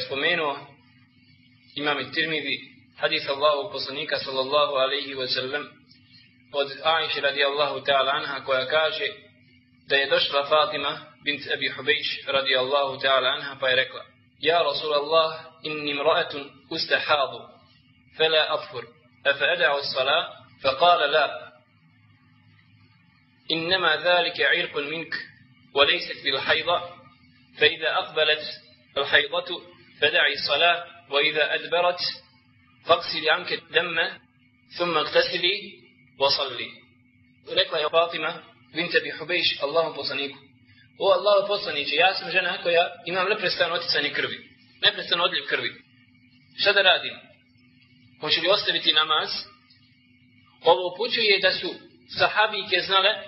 spomenuo imam Tirmidi hadis Allahu poslanika sallallahu alaihi wa sallam od Aisha radijallahu ta'ala anha koja kaže da je došla Fatima bint Abi Hubejš radijallahu ta'ala anha pa je rekla Ja Rasulallah inni mra'atun ustahadu fela adfur afa ada'u salat فقال لا إنما ذلك عرق منك وليست بالحيضة فإذا أقبلت الحيضة فدع الصلاة وإذا أدبرت فاقسل عنك الدم ثم اغتسلي وصلي. ولكن يا فاطمة بنت أبي حبيش اللهم بوصنيك هو الله بوصنيك يا اسم جنة يا إمام لا برستان وقت ساني كربي لا برستان وقت كربي شد رادين هوش لي وصلتي نماز وهو بوچو يدسو صحابي كزنالة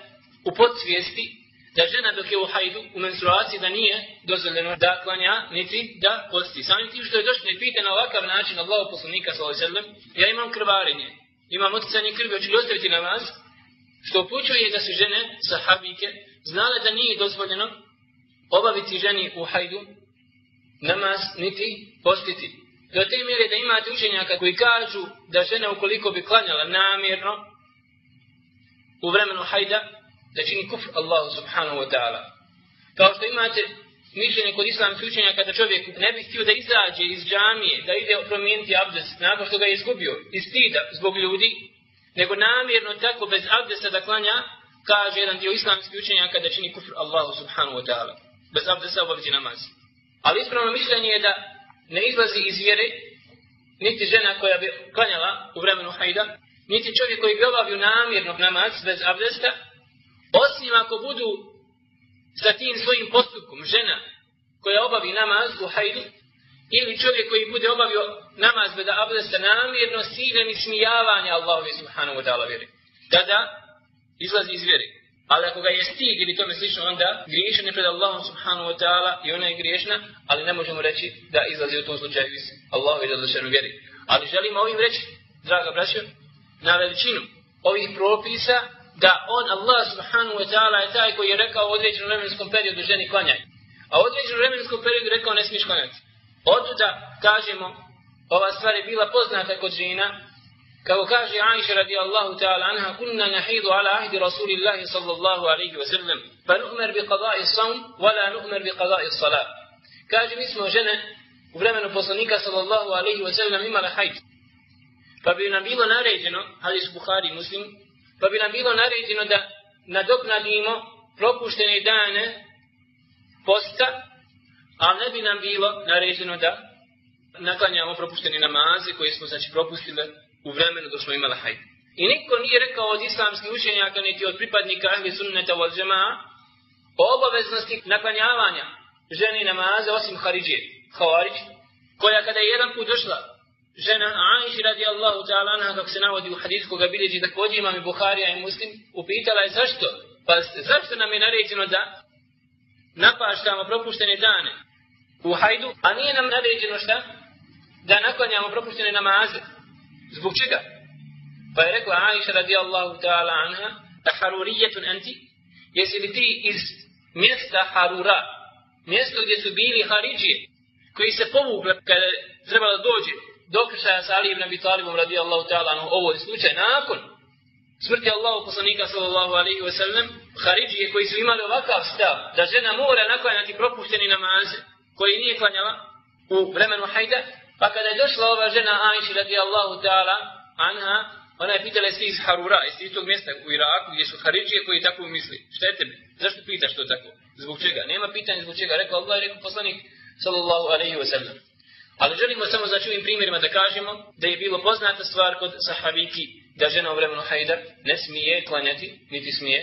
وبوت سفيستي da žena dok je u hajdu, u menstruaciji, da nije dozvoljeno da klanja, niti da posti. Samim tim što je došlo pita na ovakav način Allahu poslanika sallallahu ja imam krvarenje, imam oticanje krvi, hoću li ostaviti namaz, što upućuje da su žene, sahabike, znale da nije dozvoljeno obaviti ženi u hajdu namaz, niti postiti. Do te mjere da imate učenjaka koji kažu da žena ukoliko bi klanjala namjerno u vremenu hajda, da čini kufr Allahu subhanahu wa ta'ala. Kao što imate mišljenje kod islamskih učenja kada čovjek ne bi htio da izađe iz džamije, da ide promijeniti abdest nakon što ga je izgubio, iz stida zbog ljudi, nego namjerno tako bez abdesta da klanja, kaže jedan dio islamskih učenjaka da čini kufr Allahu subhanahu wa ta'ala. Bez abdesta obaviti namaz. Ali ispravno mišljenje je da ne izlazi iz vjere niti žena koja bi klanjala u vremenu hajda, niti čovjek koji bi obavio namjerno namaz bez abdesta, osim ako budu sa tim svojim postupkom žena koja obavi namaz u hajdu, ili čovjek koji bude obavio namaz bez abdesta namjerno ciljem i smijavanja Allahovi subhanahu wa ta'ala vjeri. Tada izlazi iz vjeri. Ali ako ga je stig ili tome slično, onda griješan je pred Allahom subhanahu wa ta'ala i ona je griješna, ali ne možemo reći da izlazi u tom slučaju iz Allahovi zadlušenu vjeri. Ali želimo ovim reći, draga braćo, na veličinu ovih propisa da on, Allah subhanahu wa ta'ala, je taj koji je rekao u određenom vremenskom periodu ženi klanjaj. A u određenom vremenskom periodu rekao ne smiješ klanjati. Otuda kažemo, ova stvar je bila poznata kod žena, kako kaže Aisha radijallahu ta'ala anha, kunna nahidu ala ahdi rasulillahi sallallahu alaihi wa sallam, pa nu'mer bi qada'i saum, wala nu'mer bi qada'i salat. Kaže, mi smo žene u vremenu poslanika sallallahu alaihi wa sallam imala hajt. Pa bi nam bilo naređeno, hadis Bukhari muslim, pa bi nam bilo naređeno da nadoknadimo propuštene dane posta, a ne bi nam bilo naređeno da naklanjamo propuštene namaze koje smo znači propustili u vremenu dok smo imali hajde. I niko nije rekao od islamskih učenjaka niti od pripadnika ahli sunneta wal džemaa o obaveznosti naklanjavanja ženi namaze osim Haridžije, Havarić, koja kada je jedan put došla žena Aisha radijallahu ta'ala anha kako se navodi u hadis koga bilježi također imam i Buharija i Muslim upitala je zašto? Pa zašto nam je naređeno da napaštamo propuštene dane u hajdu a nije nam naređeno šta? Da naklanjamo propuštene namaze. Zbog čega? Pa je rekla Aisha radijallahu ta'ala anha a harurijetun anti. Jesi li ti iz mjesta Harura? Mjesto gdje su bili Haridžije koji se povukli kada trebalo dođe dokršaja sa Ali ibn Abi Talibom radijallahu ta'ala anhu, ovo je slučaj nakon smrti Allahu poslanika sallallahu alaihi wa sallam, Haridžije koji su imali ovakav stav, da žena mora naklanjati propušteni namaze, koji nije klanjala u vremenu hajda, pa kada je došla ova žena Aisha radijallahu ta'ala anha, ona je pitala svi iz Harura, iz istog mjesta u Iraku, gdje su Haridžije koji tako misli. Šta je tebi? Zašto pitaš to tako? Zbog čega? Nema pitanja zbog čega. Rekao Allah i rekao poslanik sallallahu alaihi wa sallam. Ali želimo samo za čuvim primjerima da kažemo da je bilo poznata stvar kod sahabiki da žena u vremenu hajda ne smije klanjati, niti smije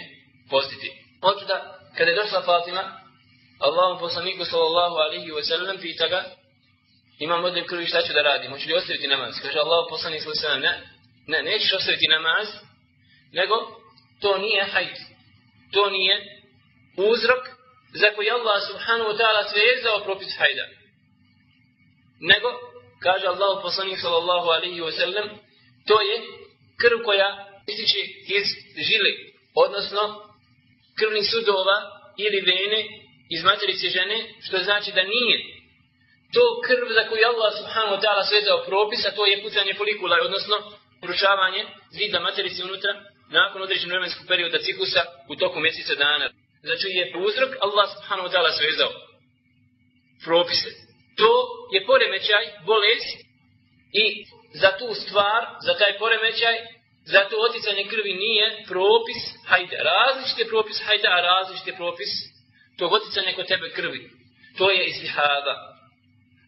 postiti. Otuda, kada je došla Fatima, Allahom poslaniku sallallahu alihi wa sallam pita ga, imam odljev krvi šta ću da radim, hoću li ostaviti namaz? Kaže Allah poslanik sallallahu ne, ne, nećeš ostaviti namaz, nego to nije hajd. To nije uzrok za koji Allah subhanahu wa ta'ala sve je zao propis hajda nego, kaže Allah poslanik sallallahu alaihi wa sallam, to je krv koja ističe iz žile, odnosno krvnih sudova ili vene iz materice žene, što znači da nije to krv za koju Allah subhanahu wa ta'ala svezao propisa, to je pucanje folikula, odnosno urušavanje zida materici unutra nakon određenog vremenskog perioda ciklusa u toku mjeseca dana. Znači je uzrok Allah subhanahu wa ta'ala svezao propise. To je poremećaj, bolest i za tu stvar, za taj poremećaj, za to oticanje krvi nije propis hajde. Različite propis hajde, a različite propis tog oticanja kod tebe krvi. To je istihada.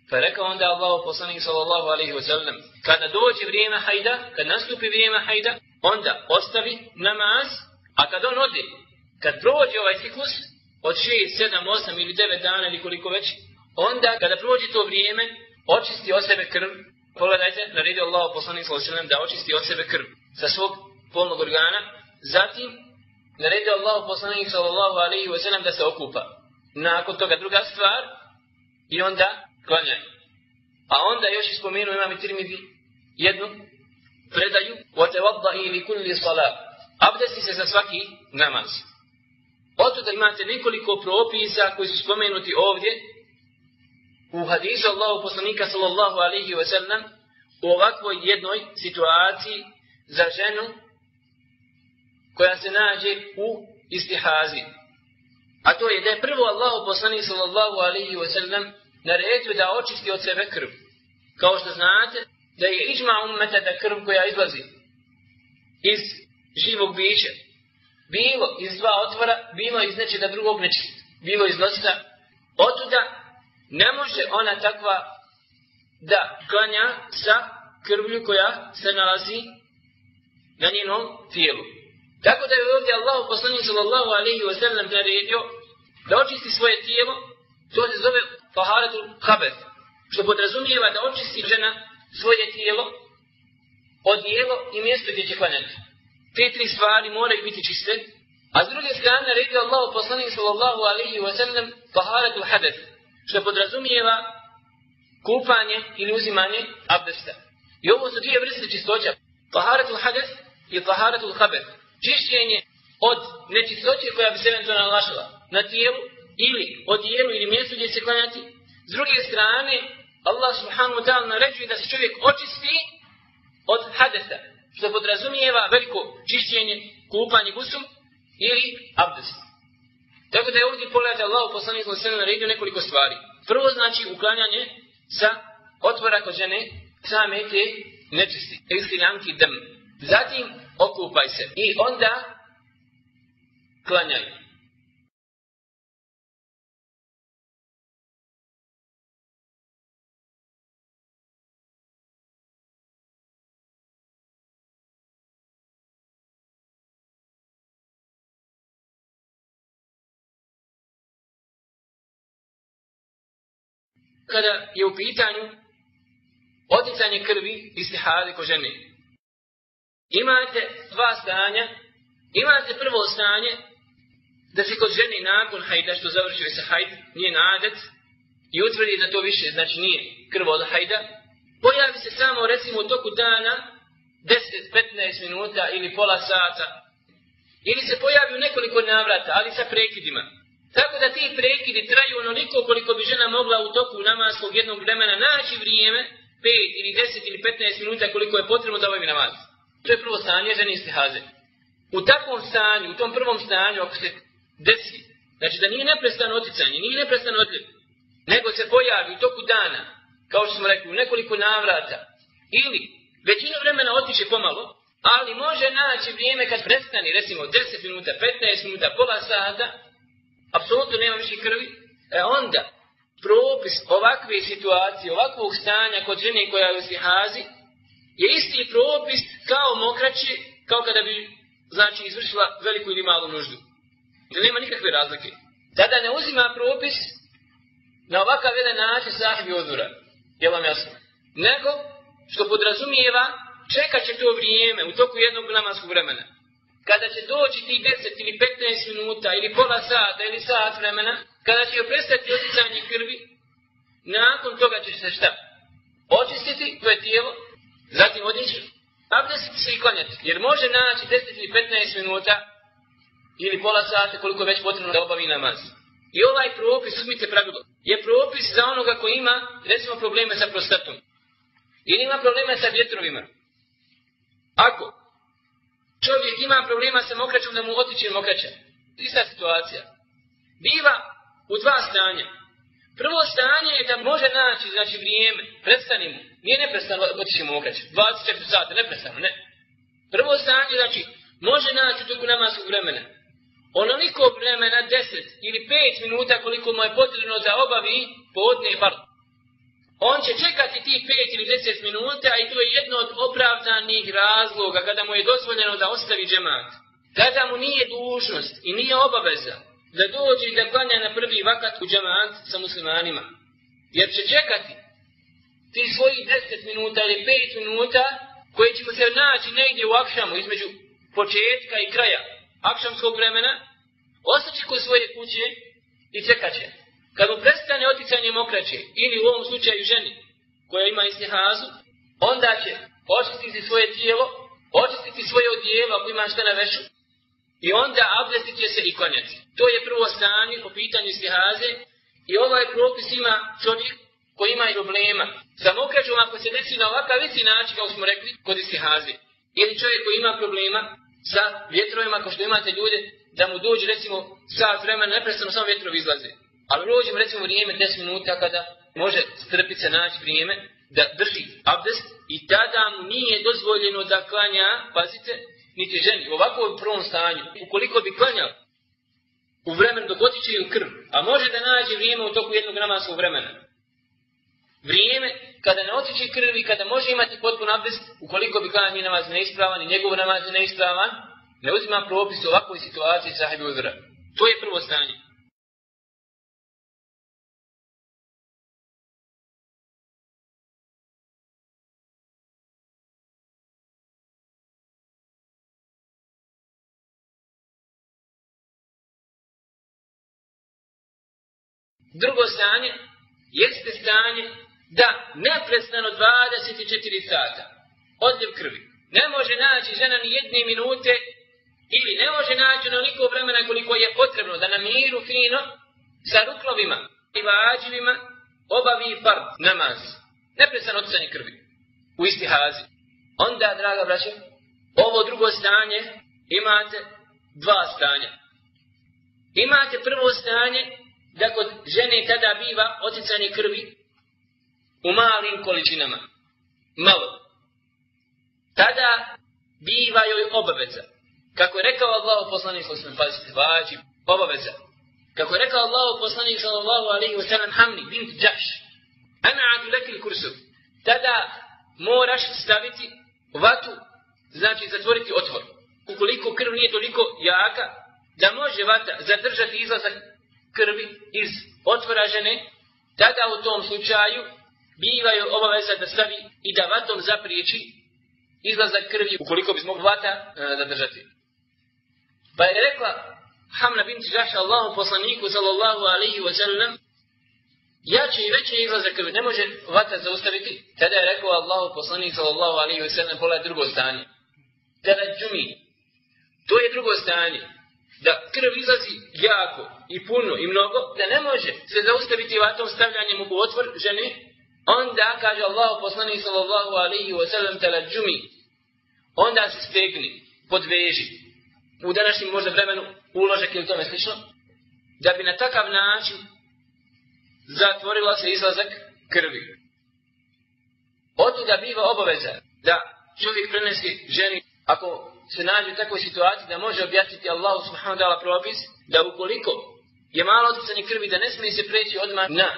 Pa rekao onda Allah poslanik sallallahu alaihi wa sallam, kada dođe vrijeme hajda, kad nastupi vrijeme hajda, onda ostavi namaz, a kad on ode, kad prođe ovaj ciklus, od 6, 7, 8 ili 9 dana ili koliko već, onda kada prođe to vrijeme, očisti od sebe krv. Pogledajte, naredio Allah poslanik sallallahu alaihi wa sallam da očisti od sebe krv sa svog polnog organa. Zatim, naredio Allah poslanik sallallahu alaihi wa sallam da se okupa. Nakon toga druga stvar, i onda klanjaju. A onda još ispomenuo imam i Tirmidhi jednu predaju وَتَوَضَّهِ لِكُلِّ صَلَاةِ Abdesti se za svaki namaz. Oto imate nekoliko propisa koji su spomenuti ovdje u hadisu Allahu poslanika sallallahu alaihi wa sallam u ovakvoj jednoj situaciji za ženu koja se nađe u istihazi. A to je da je prvo Allahu poslanik sallallahu alaihi wa sallam naredio da očisti od sebe krv. Kao što znate, da je iđma ummeta da krv koja izlazi iz živog bića, bilo iz dva otvora, bilo iz nečega drugog nečista, bilo iz nosita, otuda ne može ona takva da klanja sa krvlju koja se nalazi na njenom tijelu. Tako da je ovdje Allah poslanik sallallahu alaihi wa sallam naredio da očisti svoje tijelo, to se zove taharatul habet, što podrazumijeva da očisti žena svoje tijelo, odijelo i mjesto gdje će klanjati. Te tri stvari moraju biti čiste, a s druge strane naredio Allah poslanik sallallahu alaihi wa sallam taharatul habet, što podrazumijeva kupanje ili uzimanje abdesta. I ovo su dvije vrste čistoća. Taharatul hades i taharatul habet. Čišćenje od nečistoće koja bi se eventualno na tijelu ili odijelu ili mjestu gdje se klanjati. S druge strane, Allah subhanahu wa ta'ala naređuje da se čovjek očisti od hadesa, što podrazumijeva veliko čišćenje, kupanje gusum ili abdest. Tako da je ovdje pogledajte Allah u poslaniku sve naredio nekoliko stvari. Prvo znači uklanjanje sa otvora kod žene same te nečisti, eksiljanki dem. Zatim okupaj se i onda klanjaj. Kada je u pitanju oticanje krvi i stihade ko žene. Imate dva stanja. Imate prvo stanje da se kod žene nakon hajda što završuje se hajd, nije nadet i utvrdi da to više znači nije krvo od hajda, pojavi se samo recimo u toku dana 10-15 minuta ili pola sata ili se pojavi u nekoliko navrata, ali sa prekidima. Tako da ti prekidi traju onoliko koliko bi žena mogla u toku namaskog jednog vremena naći vrijeme, 5 ili 10 ili 15 minuta koliko je potrebno da obavi namaz. To je prvo stanje žene istihaze. U takvom stanju, u tom prvom stanju, ako se desi, znači da nije neprestano oticanje, nije neprestano odljev, nego se pojavi u toku dana, kao što smo rekli, u nekoliko navrata, ili većinu vremena otiče pomalo, ali može naći vrijeme kad prestani, recimo 10 minuta, 15 minuta, pola sata, apsolutno nema više krvi, e onda propis ovakve situacije, ovakvog stanja kod žene koja je u sihazi, je isti propis kao mokraće, kao kada bi znači izvršila veliku ili malu nuždu. Da nema nikakve razlike. Tada ne uzima propis na ovakav jedan način sahibi odura. Je vam jasno? Nego što podrazumijeva čekat će to vrijeme u toku jednog namanskog vremena kada će doći ti 10 ili 15 minuta ili pola sata ili sat vremena, kada će prestati oticanje krvi, nakon toga će se šta? Očistiti tvoje tijelo, zatim odići, abdesiti se i klanjati. Jer može naći 10 ili 15 minuta ili pola sata koliko već potrebno da obavi namaz. I ovaj propis, uzmite pravilo, je propis za onoga koji ima, recimo, probleme sa prostatom. Ili ima probleme sa vjetrovima. Ako čovjek ima problema sa mokraćom, da mu otiče mokraća. Ista situacija. Biva u dva stanja. Prvo stanje je da može naći, znači vrijeme, prestani mu. Nije neprestano otići mu mokraća. 24 sata, neprestano, ne. Prvo stanje, znači, može naći u toku namasnog vremena. Onoliko vremena, 10 ili 5 minuta koliko mu je potrebno da obavi podne part. On će čekati tih 5 ili 10 minuta i to je jedno od opravdanih razloga kada mu je dozvoljeno da ostavi džemat. Kada mu nije dužnost i nije obaveza da dođe i da klanja na prvi vakat u džemat sa muslimanima. Jer će čekati ti svojih 10 minuta ili 5 minuta koji će se naći negdje u akšamu između početka i kraja akšamskog vremena, ostaći kod svoje kuće i čekat će. Kad mu prestane oticanje mokraće, ili u ovom slučaju ženi, koja ima istihazu, onda će očistiti svoje tijelo, očistiti svoje odijelo ako ima šta na vešu, i onda abdestit će se i konjati. To je prvo stanje po pitanju istihaze, i ovaj propis ima čovjek koji ima problema. Sa mokraćom ako se desi na ovakav isti način, kao smo rekli, kod istihaze. Ili čovjek koji ima problema sa vjetrovima, kao što imate ljude, da mu dođe recimo sat vremena, neprestano samo vjetrovi izlaze. Ali prođem recimo vrijeme 10 minuta kada može strpiti se naći vrijeme da drži abdest i tada mu nije dozvoljeno da klanja, pazite, niti ženi. U prvom stanju, ukoliko bi klanjao u vremenu dok otiče u krv, a može da nađe vrijeme u toku jednog namaskog vremena. Vrijeme kada ne otiče krv i kada može imati potpun abdest, ukoliko bi klanjao namaz neispravan i njegov namaz neispravan, ne uzima propis u ovakvoj situaciji sahibi uzra. To je prvo stanje. Drugo stanje jeste stanje da neprestano 24 sata odljev krvi. Ne može naći žena ni jedne minute ili ne može naći onoliko vremena koliko je potrebno da na miru fino sa ruklovima i vađivima obavi fard namaz. Neprestano oticanje krvi. U istihazi. Onda, draga braća, ovo drugo stanje imate dva stanja. Imate prvo stanje da kod žene tada biva oticanje krvi u malim količinama. Malo. Tada biva joj obaveza. Kako je rekao Allah poslanik sallallahu alejhi vađi, obaveza. Kako je rekao Allah poslanik sallallahu alejhi ve sellem Hamni bint Jahsh. Ana adu leki kursu. Tada moraš staviti vatu, znači zatvoriti otvor. Ukoliko krv nije toliko jaka, da može vata zadržati izlazak krvi iz otvora žene, tada u tom slučaju bivaju obaveza da stavi i da vatom zapriječi izlazak krvi ukoliko bi mogla vata e, zadržati. Pa je rekla Hamna bint Žaša Allahu poslaniku sallallahu alaihi wa sallam jače i veće izlazak krvi ne može vata zaustaviti. Tada je rekao Allahu poslanik sallallahu alaihi wa sallam pola drugo stanje. Tada džumi. To je drugo stanje da krv izlazi jako i puno i mnogo, da ne može se zaustaviti vatom stavljanjem u otvor žene, onda kaže Allah poslanik sallallahu alaihi wa sallam džumi, onda se stegni, podveži, u današnjem možda vremenu uložak ili tome slično, da bi na takav način zatvorila se izlazak krvi. Od da biva obaveza da čovjek prenesi ženi, ako se nađe u takvoj situaciji da može objasniti Allahu subhanahu wa ta'ala propis, da ukoliko je malo oticanje krvi, da ne smije se preći odmah na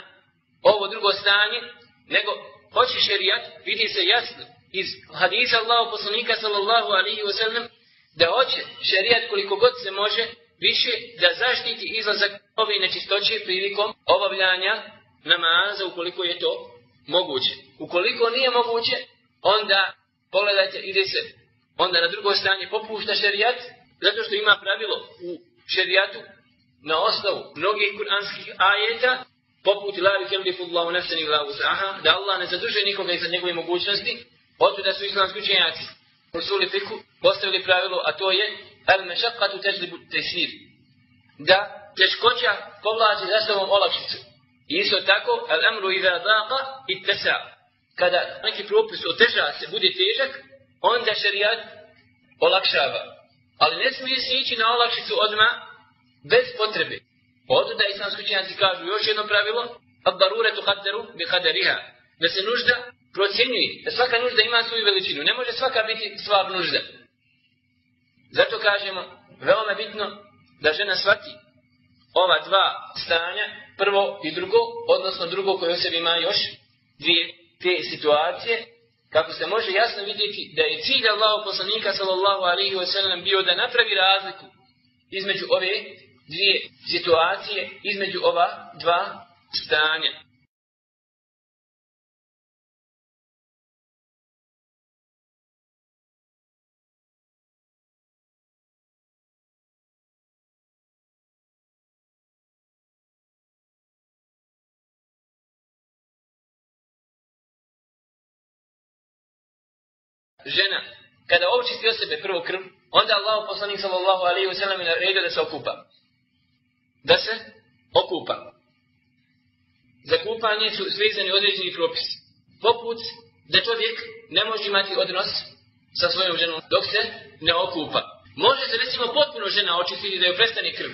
ovo drugo stanje, nego hoće šerijat, vidi se jasno iz hadisa Allahu poslanika sallallahu alaihi wa sallam, da hoće šerijat koliko god se može više da zaštiti izlazak ove nečistoće prilikom obavljanja namaza ukoliko je to moguće. Ukoliko nije moguće, onda pogledajte, ide se onda na drugo stranje popušta šerijat, zato što ima pravilo u šerijatu na osnovu mnogih kuranskih ajeta, poput la yukallifu Allahu nafsan illa wus'aha, da Allah ne zaduže nikoga iza njegove mogućnosti, oto da su islamski učenjaci u suli fiku postavili pravilo, a to je al mashaqqatu tajlibu at-taysir. Da teškoća povlači za sobom olakšicu. Isto tako, al amru iza daqa i tesa. Kada neki propis oteža se, bude težak, onda šerijat olakšava. Ali ne smije se ići na olakšicu odmah bez potrebe. Odu da islamski učenjaci kažu još jedno pravilo, abbarure tu hadderu bi haderiha. Da se nužda procjenjuje, da svaka nužda ima svoju veličinu. Ne može svaka biti stvar nužda. Zato kažemo, veoma bitno da žena shvati ova dva stanja, prvo i drugo, odnosno drugo koje u sebi ima još dvije te situacije, kako se može jasno vidjeti da je cilj Allahu poslanika sallallahu alaihi wa sallam bio da napravi razliku između ove dvije situacije, između ova dva stanja. Žena, kada očisti od sebe krv, onda Allah poslanik sallallahu alaihi wa sallam naredio da se okupa. Da se okupa. Za kupanje su svezani određeni propisi. Poput da čovjek ne može imati odnos sa svojom ženom dok se ne okupa. Može se recimo potpuno žena očistiti da joj prestane krv.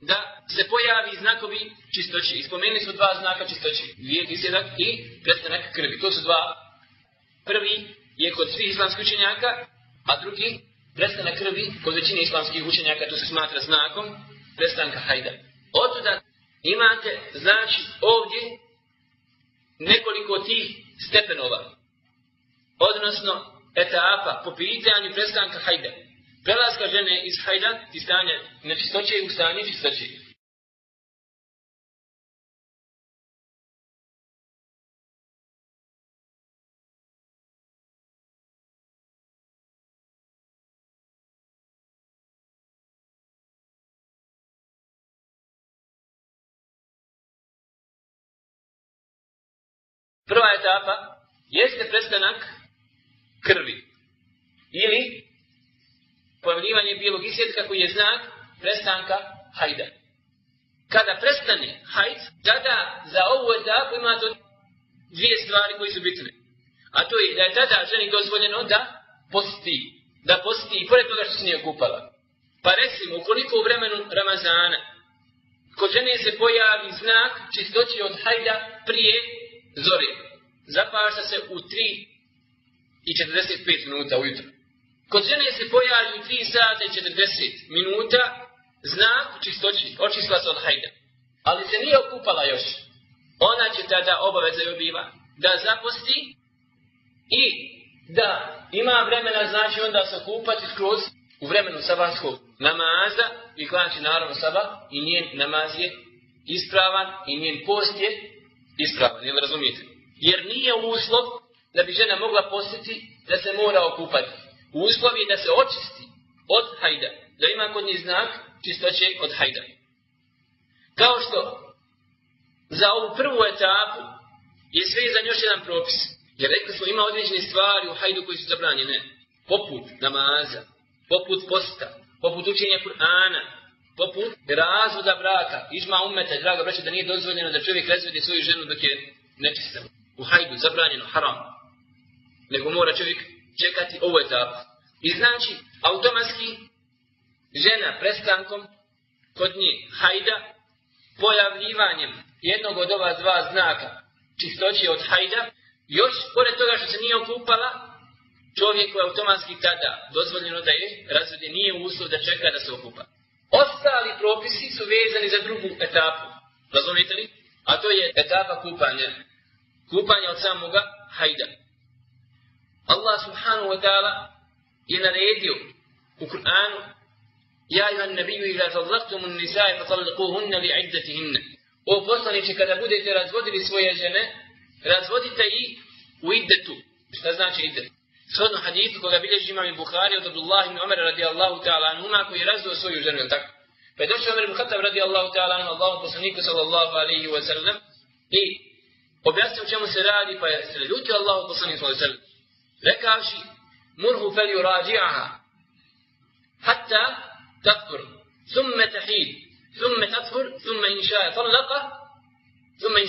Da se pojavi znakovi čistoći. Ispomenuli su dva znaka čistoći. Vijek isjedak i prestanak krvi. To su dva. Prvi je kod svih islamskih učenjaka, a drugi prestanak krvi kod većine islamskih učenjaka to se smatra znakom prestanka hajda. Otuda imate, znači, ovdje nekoliko tih stepenova, odnosno etapa po pitanju prestanka hajda. Prelaska žene iz hajda, iz stanja nečistoće u stanje čistoće. Prva etapa jeste prestanak krvi. Ili pojavljivanje bijelog isjedka koji je znak prestanka hajda. Kada prestane hajd, tada za ovu etapu ima dvije stvari koje su bitne. A to je da je tada ženi dozvoljeno da posti. Da posti i pored toga što se nije okupala. Pa recimo, ukoliko u vremenu Ramazana kod žene se pojavi znak čistoći od hajda prije zore. Zapašta se u 3 i 45 minuta ujutro. Kod žene se pojavi u 3 sata i 40 minuta znak čistoći, očistila se od hajda. Ali se nije okupala još. Ona će tada obaveza joj biva da zaposti i da ima vremena, znači onda se okupati skroz u vremenu sabanskog namaza i klanči naravno saba i njen namaz je ispravan i njen post je ispravan, jel razumijete? Jer nije uslov da bi žena mogla postiti da se mora okupati. Uslov je da se očisti od hajda, da ima kod njih znak čistoće od hajda. Kao što za ovu prvu etapu je sve za još jedan propis. Jer rekli smo ima određene stvari u hajdu koji su zabranjene. Poput namaza, poput posta, poput učenja Kur'ana, poput razvoda braka. Ižma umeta, draga braća, da nije dozvoljeno da čovjek razvede svoju ženu dok je nečistan. U hajdu, zabranjeno, haram. Nego mora čovjek čekati ovu etapu. I znači, automatski, žena prestankom, kod nje hajda, pojavljivanjem jednog od ova dva znaka, čistoće od hajda, još pored toga što se nije okupala, čovjeku je automatski tada dozvoljeno da je razvede, nije uslov da čeka da se okupa. Ostali propisi su vezani za drugu etapu. Razumijete li? A to je etapa kupanja. Kupanja od samoga hajda. Allah subhanahu wa ta'ala je naredio u Kur'anu Ja ivan nabiju ila tallaktumu nisaje fa tallikuhunna li iddatihinna. O poslaniče, kada budete razvodili svoje žene, razvodite ih u iddetu. Šta znači iddet? Shodno hadithu koga bilježi imam i Bukhari od Abdullah ibn Umar radijallahu ta'ala anhuma koji je razvio svoju ženu, tako? Pa je došao Umar ibn Khattab radijallahu ta'ala anhu Allahu poslaniku sallallahu alaihi wa sallam i objasnio čemu se radi pa je se ljutio Allahu poslaniku sallallahu alaihi wa sallam. Rekavši, murhu fel yurađi'aha hatta tatfur, thumme tahid, thumme tatfur, thumme inšaja tallaka,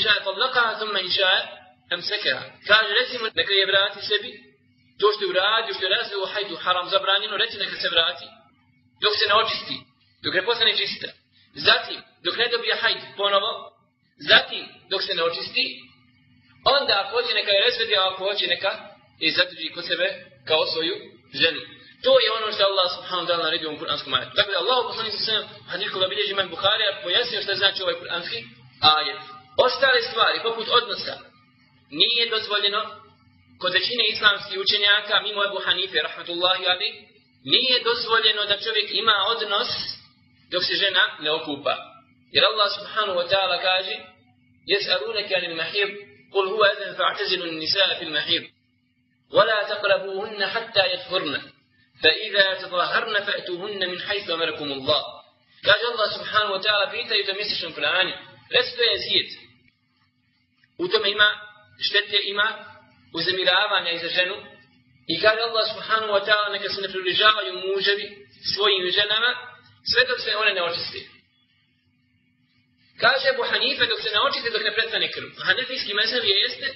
شاء طلقها ثم إن شاء أمسكها kaže recimo neka je vrati sebi to što je uradio, što je razvio hajdu haram zabranjeno, reci neka se vrati dok se ne očisti, dok ne postane čista. Zatim, dok ne dobije hajd ponovo, zatim, dok se ne očisti, onda ako hoće neka je razvedi, a ako hoće neka je zadrži kod sebe kao svoju ženu. To je ono što Allah subhanahu wa ta'ala naredio u kuranskom ajetu. Tako Allah poslanik sa sallam, hadis koga bilježi imam Buharija, pojasnio što znači ovaj kuranski ajet. Ostale stvari, poput odnosa, nije dozvoljeno kod većine islamskih učenjaka, mimo Ebu Hanife, rahmatullahi ali, nije dozvoljeno da čovjek ima odnos dok se žena ne okupa. Jer Allah subhanahu wa ta'ala kaže, يسألونك عن المحيض قل هو أذن فاعتزلوا النساء في المحيض ولا تقربوهن حتى يطهرن فإذا تظاهرن فأتوهن من حيث أمركم الله kaže Allah subhanahu wa ta'ala pitaju to mjesečnom Kur'anu reci to je zijet u tome ima štete ima uzemiravanja i za ženu i kaže Allah subhanahu wa ta'ala neka se ne približavaju muževi svojim ženama sve dok se one ne očiste kaže Abu Hanife dok se ne očiste dok ne prestane krv Hanefijski mezhev je jeste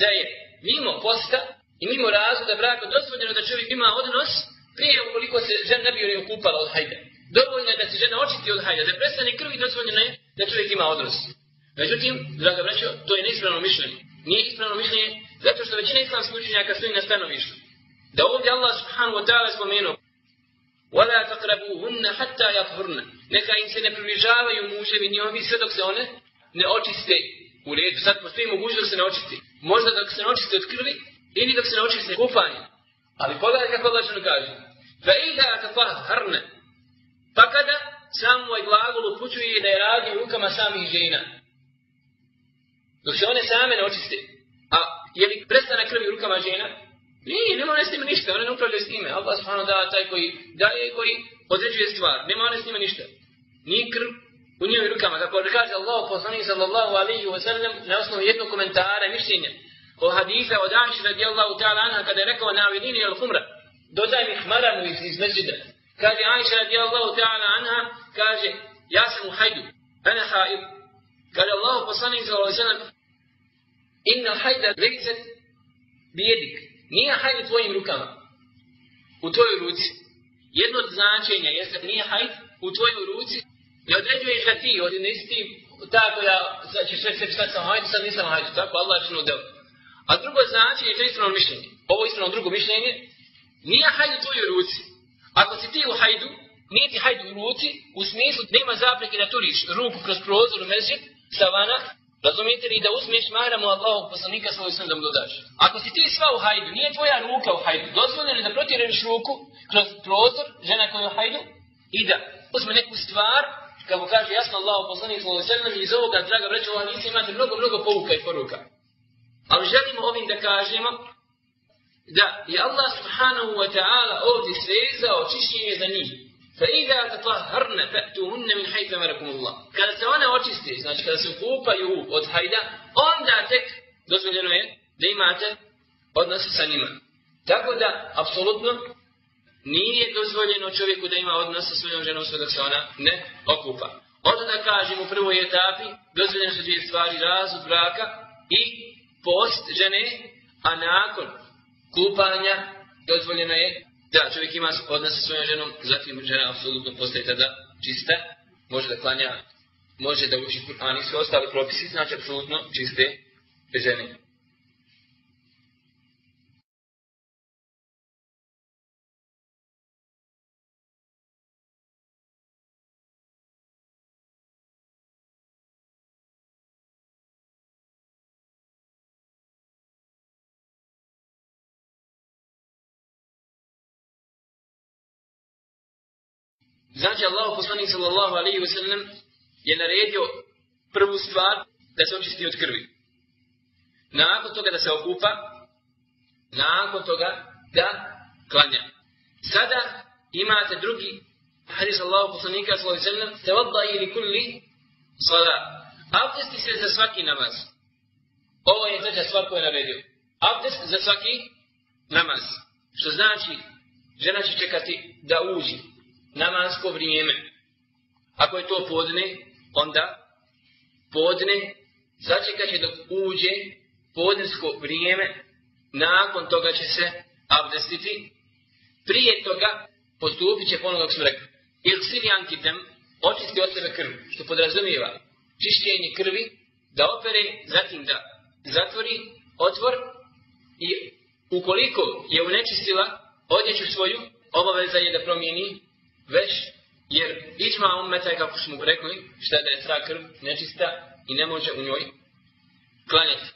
da je mimo posta i mimo razloga braka dozvoljeno da čovjek ima odnos prije ukoliko se žena ne bi okupala od hajda. Dovoljno je da se žena očisti od hajda, da prestane krv i dozvoljeno je da čovjek ima odnos. Međutim, draga braćo, to je neispravno mišljenje. Nije ispravno mišljenje zato što većina islamskih učenjaka stoji na stanovištu. Da ovdje Allah subhanahu wa ta'ala spomenuo وَلَا تَقْرَبُوهُنَّ حَتَّى يَطْهُرْنَ Neka im se ne približavaju muževi ni ovi sve dok se one ne očiste u redu. Sad postoji mogućnost dok se ne očiste. Možda dok se ne očiste od krvi ili dok se ne očiste kupanje. Ali pogledaj kako Allah što kaže. فَإِذَا تَطَهَّرْنَ Pa kada sam ovaj glagol upućuje da je radi u rukama samih žena. Dok se one same ne očiste. A je li prestana krvi u rukama žena? Nije, nema one s njima ništa, one ne upravljaju s time. Allah subhanahu da taj koji daje koji određuje stvar. Nema one s njima ništa. Nije krv u njihovim rukama. Kako da kaže Allah poslanik sallallahu alaihi wa sallam na osnovu jednog komentara i mišljenja o hadisa od Aši radijallahu ta'ala anha kada je rekao na avidini al humra dodaj mi hmaramu iz, iz mezđida. Kaže Aisha radijallahu ta'ala anha, kaže, ja sam u hajdu, ana haid. Kaže Allah poslanik sallallahu alaihi wa sallam, inna hajda lejcet bijedik. Nije hajd u tvojim rukama. U tvojoj ruci. Jedno od značenja jeste nije hajd u tvojoj ruci. Ne određuješ ga ti, od nisi ti ta koja će sve sebi sad sam hajdu, sad nisam hajdu. Tako Allah je nudeo. A drugo značenje je to ispravno mišljenje. Ovo ispravno drugo mišljenje. Nije hajd u tvojoj ruci. Ako si ti u hajdu, nije ti hajd u ruci, u smislu nema zapreke da turiš ruku kroz prozor u mezđet, savana, Razumijete li da uzmeš mahramu Allahog poslanika svoj sam da mu dodaš? Ako si ti sva u hajdu, nije tvoja ruka u hajdu, dozvoljeno da protireš ruku kroz prozor, žena koja je u hajdu, i da uzme neku stvar, kako kaže jasno Allahog poslanik svoj sam iz ovoga, draga vreća, ova nisi imate mnogo, mnogo povuka i poruka. Ali želimo ovim da kažemo da je Allah subhanahu wa ta'ala ovdje svezao čišćenje za njih. فإذا تطهرن فأتوهن من حيث أمركم الله. Kada se one očiste, znači kada se kupaju od hajda, onda tek dozvoljeno je da imate odnos sa njima. Tako da, apsolutno, nije dozvoljeno čovjeku da ima odnos sa svojom ženom sve dok se ona ne okupa. Onda da kažem u prvoj etapi, dozvoljeno su dvije stvari, razvod braka i post žene, a nakon kupanja dozvoljeno je da čovjek ima odnos sa svojom ženom, zatim žena apsolutno postaje tada čista, može da klanja, može da uči Kur'an i sve ostali propisi, znači apsolutno čiste žene. Znači Allah poslanik sallallahu alaihi wa sallam je naredio prvu stvar da se očisti od krvi. Nakon toga da se okupa, nakon toga da klanja. Sada imate drugi hadis Allahu poslanika sallallahu alaihi wa sallam tevadda ili kulli salat. Abdesti se za svaki namaz. Ovo je treća stvar koju je naredio. Abdest za svaki namaz. Što znači, žena će čekati da uđi namasko vrijeme. Ako je to podne, onda podne sačekat će dok uđe podnesko vrijeme, nakon toga će se abdestiti, prije toga postupit će ponovno smo rekli. Il ankitem, očisti od sebe krv, što podrazumijeva čišćenje krvi, da opere, zatim da zatvori otvor i ukoliko je unečistila odjeću svoju, obaveza je da promijeni veš, jer ićma ummeta je, kako smo rekli, šta da je sva krv nečista i ne može u njoj klanjati.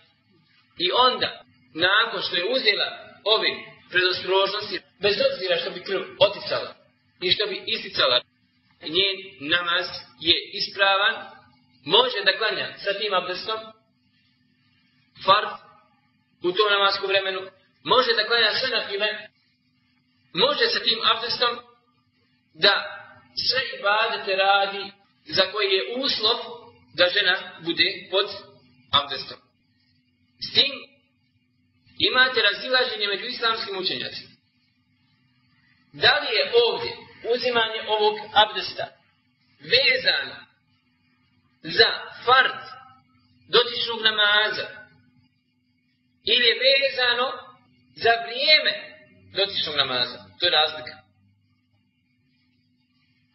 I onda, nakon što je uzela ovi predostrožnosti, bez obzira što bi krv oticala i što bi isticala, njen namaz je ispravan, može da klanja sa tim abdestom, fard, u tom namaskom vremenu, može da klanja sve na file, može sa tim abdestom da sve ibadete radi za koji je uslov da žena bude pod abdestom. S tim imate razilaženje među islamskim učenjacima. Da li je ovdje uzimanje ovog abdesta vezano za fard dotičnog namaza ili je vezano za vrijeme dotičnog namaza. To je razlika.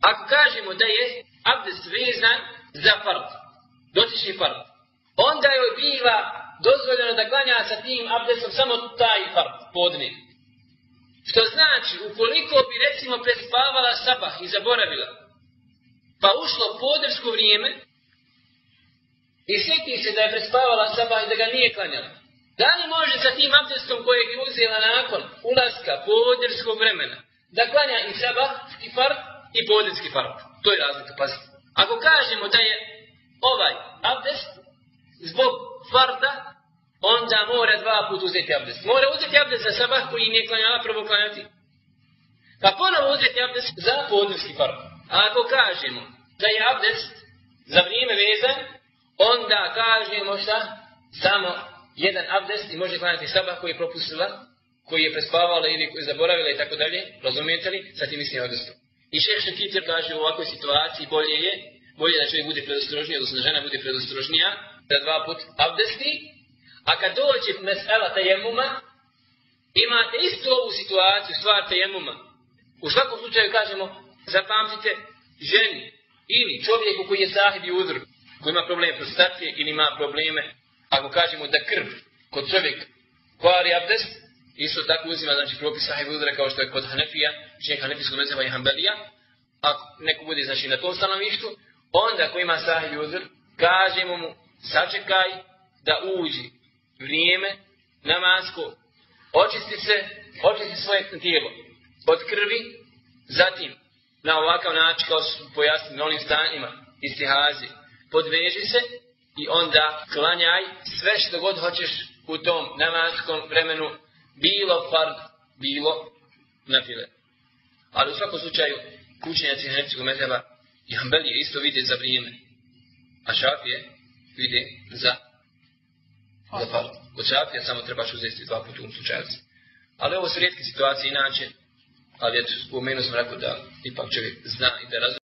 Ako kažemo da je abdest vezan za fard, dotični fard, onda je bila dozvoljeno da klanja sa tim abdestom samo taj fard podne. Što znači, ukoliko bi recimo prespavala sabah i zaboravila, pa ušlo podrsko vrijeme i sjeti se da je prespavala sabah i da ga nije klanjala. Da li može sa tim abdestom kojeg je uzela nakon ulaska podrskog vremena da klanja i sabahski fard i podrski fard? To je razlika, pazite. Ako kažemo da je ovaj abdest zbog farda, onda mora dva puta uzeti abdest. Mora uzeti abdest za sabah koji nije klanjala, prvo klanjati. Pa ponovo uzeti abdest za podnevski fard. A ako kažemo da je abdest za vrijeme vezan, onda kažemo šta? Samo jedan abdest i može klanjati sabah koji je propustila, koji je prespavala ili koji je zaboravila i tako dalje. Razumijete li? Sa tim mislim abdestom. I šeh Šekitir kaže u ovakvoj situaciji bolje je, bolje da čovjek bude predostrožniji, odnosno da žena bude predostrožnija, da dva put abdesti, a kad dođe mesela tajemuma, imate istu ovu situaciju, stvar tajemuma. U svakom slučaju kažemo, zapamtite ženi ili čovjeku koji je sahib i udr, koji ima probleme prostacije ili ima probleme, ako kažemo da krv kod čovjeka kvari abdest, isto tako uzima znači propis sahib udra kao što je kod Hanefija, činjeg Hanefijskog mezeva i Hanbelija, ako neko bude znači na tom stanovištu, onda ako ima sahib udr, kažemo mu sačekaj da uđi vrijeme namasko, očisti se, očisti svoje tijelo od krvi, zatim na ovakav način kao su pojasnili na onim stanjima istihazi, podveži se i onda klanjaj sve što god hoćeš u tom namaskom vremenu, bilo fard, bilo na file. Ali u svakom slučaju, kućenjaci Hanefijskog mezheba i Hanbelije isto vide za vrijeme, a šafije vide za za fard. Kod šafija samo trebaš uzeti dva puta u slučaju. Ali ovo su rijetke situacije inače, ali eto, spomenuo sam rekao da ipak čovjek zna i da razumije